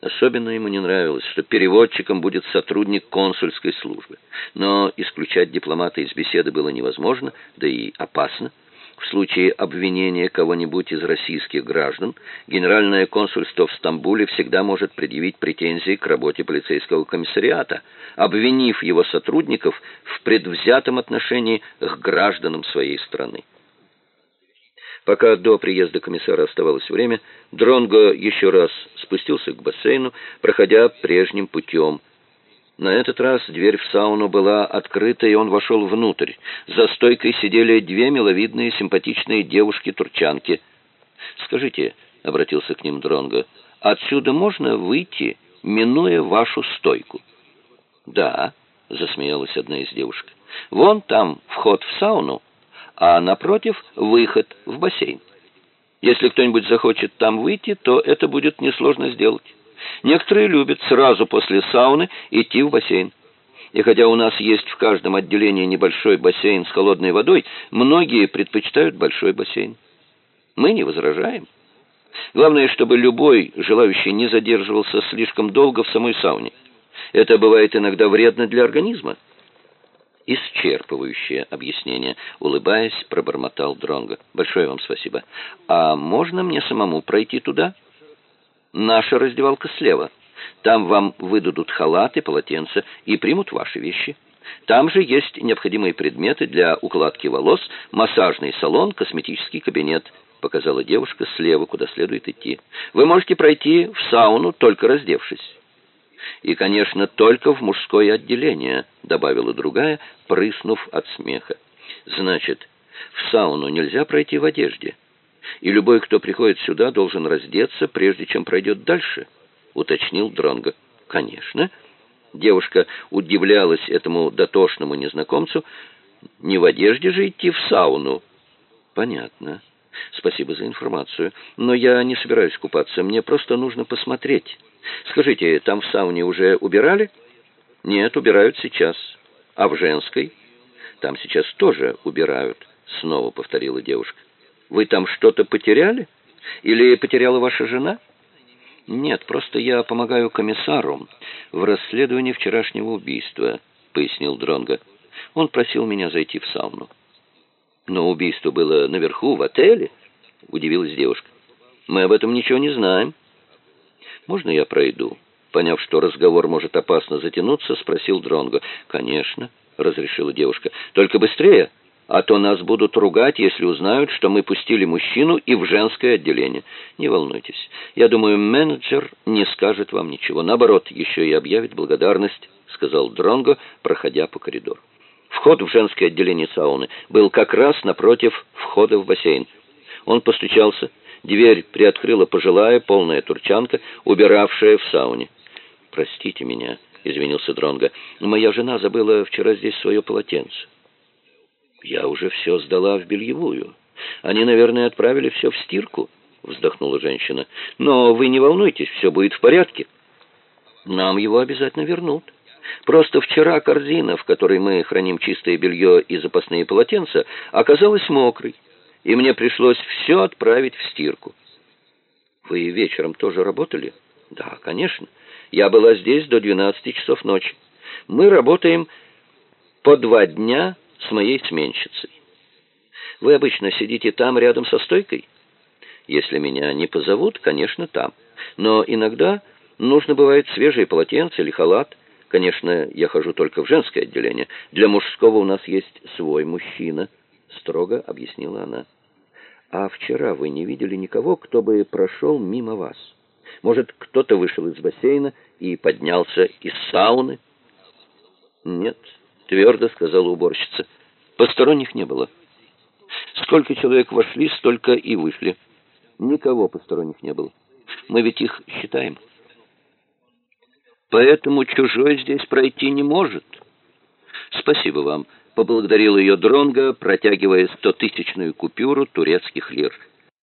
Особенно ему не нравилось, что переводчиком будет сотрудник консульской службы. Но исключать дипломата из беседы было невозможно, да и опасно. В случае обвинения кого-нибудь из российских граждан, Генеральное консульство в Стамбуле всегда может предъявить претензии к работе полицейского комиссариата, обвинив его сотрудников в предвзятом отношении к гражданам своей страны. Пока до приезда комиссара оставалось время, Дронго еще раз спустился к бассейну, проходя прежним путем. На этот раз дверь в сауну была открыта, и он вошел внутрь. За стойкой сидели две миловидные симпатичные девушки-турчанки. «Скажите», — обратился к ним Дронго, — «отсюда можно выйти, минуя вашу стойку?» «Да», — засмеялась одна из девушек. «Вон там вход в сауну, а напротив выход в бассейн. Если кто-нибудь захочет там выйти, то это будет несложно сделать. Некоторые любят сразу после сауны идти в бассейн. И хотя у нас есть в каждом отделении небольшой бассейн с холодной водой, многие предпочитают большой бассейн. Мы не возражаем. Главное, чтобы любой желающий не задерживался слишком долго в самой сауне. Это бывает иногда вредно для организма исчерпывающее объяснение, улыбаясь, пробормотал Дронго. Большое вам спасибо. А можно мне самому пройти туда? Наша раздевалка слева. Там вам выдадут халаты, полотенца и примут ваши вещи. Там же есть необходимые предметы для укладки волос, массажный салон, косметический кабинет, показала девушка слева, куда следует идти. Вы можете пройти в сауну, только раздевшись. И, конечно, только в мужское отделение, добавила другая, прыснув от смеха. Значит, в сауну нельзя пройти в одежде. И любой, кто приходит сюда, должен раздеться, прежде чем пройдет дальше, уточнил Дронго. Конечно. Девушка удивлялась этому дотошному незнакомцу. Не в одежде же идти в сауну. Понятно. Спасибо за информацию, но я не собираюсь купаться, мне просто нужно посмотреть. Скажите, там в сауне уже убирали? Нет, убирают сейчас. А в женской? Там сейчас тоже убирают, снова повторила девушка. Вы там что-то потеряли? Или потеряла ваша жена? Нет, просто я помогаю комиссару в расследовании вчерашнего убийства. пояснил Дронга. Он просил меня зайти в сауну. Но убийство было наверху, в отеле, удивилась девушка. Мы об этом ничего не знаем. Можно я пройду? Поняв, что разговор может опасно затянуться, спросил Дронго. Конечно, разрешила девушка. Только быстрее, а то нас будут ругать, если узнают, что мы пустили мужчину и в женское отделение. Не волнуйтесь. Я думаю, менеджер не скажет вам ничего. Наоборот, еще и объявит благодарность, сказал Дронго, проходя по коридору. Вход в женское отделение сауны был как раз напротив входа в бассейн. Он постучался. Дверь приоткрыла пожилая, полная турчанка, убиравшая в сауне. «Простите меня», — извинился Дронго. «Моя жена забыла вчера здесь свое полотенце». «Я уже все сдала в бельевую. Они, наверное, отправили все в стирку», — вздохнула женщина. «Но вы не волнуйтесь, все будет в порядке. Нам его обязательно вернут». Просто вчера корзина, в которой мы храним чистое белье и запасные полотенца, оказалась мокрой, и мне пришлось все отправить в стирку. Вы вечером тоже работали? Да, конечно. Я была здесь до 12 часов ночи. Мы работаем по два дня с моей сменщицей. Вы обычно сидите там рядом со стойкой? Если меня не позовут, конечно, там. Но иногда нужно бывает свежие полотенца или халат. Конечно, я хожу только в женское отделение. Для мужского у нас есть свой мужчина, строго объяснила она. А вчера вы не видели никого, кто бы прошел мимо вас? Может, кто-то вышел из бассейна и поднялся из сауны? Нет, твердо сказала уборщица. Посторонних не было. Сколько человек вошли, столько и вышли. Никого посторонних не было. Мы ведь их считаем. Поэтому чужой здесь пройти не может. Спасибо вам, поблагодарил ее Дронга, протягивая стотысячную купюру турецких лир.